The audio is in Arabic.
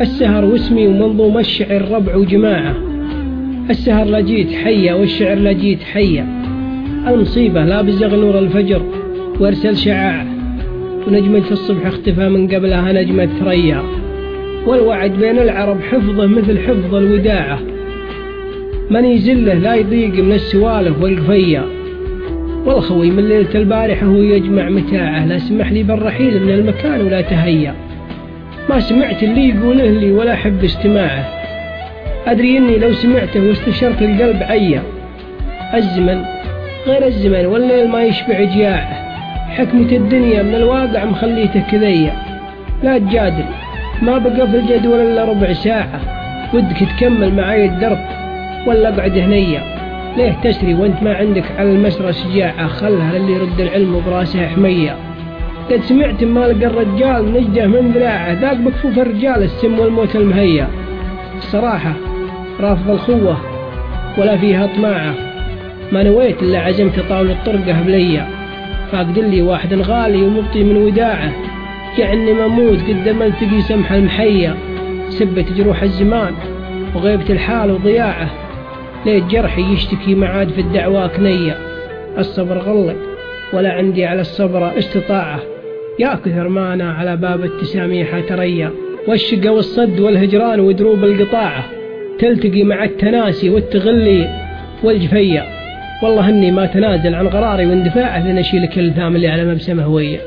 السهر واسمي ومنظوم الشعر ربع وجماعة. السهر لجيت حية والشعر لجيت حية. المصيبة لا بزغ نور الفجر وأرسل شعاع. ونجمة الصبح اختفى من قبلها نجمة ثريا والوعد بين العرب حفظه مثل حفظ الوداعة من يزله لا يضيق من السوالف والقفية. والخوي من ليلة البارحة هو يجمع متاعه. لا سمح لي بالرحيل من المكان ولا تهيأ. ما سمعت اللي يقوله لي ولا أحب استماعه. أدري أني لو سمعته واستشرت القلب عيا. الزمن غير الزمن والليل ما يشبع جياعه. حكمة الدنيا من الواقع مخليته كذية لا تجادل ما بقى في الجدول إلا ربع ساعة. ودك تكمل معاي الدرب ولا أقعد هنية ليه تسري وأنت ما عندك على المسرى شجاعة؟ خلها للي يرد العلم براسه حمية. قد سمعت ما لقى الرجال نجدة من ذراعه. ذاك بكفوف الرجال السم والموت المهيأ. الصراحة رافض الخوة ولا فيها طماعة. ما نويت إلا عزمت طاولة طرقة بليا فاقد لي واحد غالي ومبطي من وداعه. كأني مموت قدام التقي سمح المحيأ. سبت جروح الزمان وغيبة الحال وضياعه. ليه جرحي يشتكي معاد في الدعوى كنية الصبر غلق ولا عندي على الصبر استطاعة. يا كثر ما أنا على باب التساميح تريا والشقى والصد والهجران ودروب القطاعة تلتقي مع التناسي والتغلي والجفية والله إني ما تنازل عن قراري واندفاعه لنشيل كل ثام اللي على مبسمة هوية.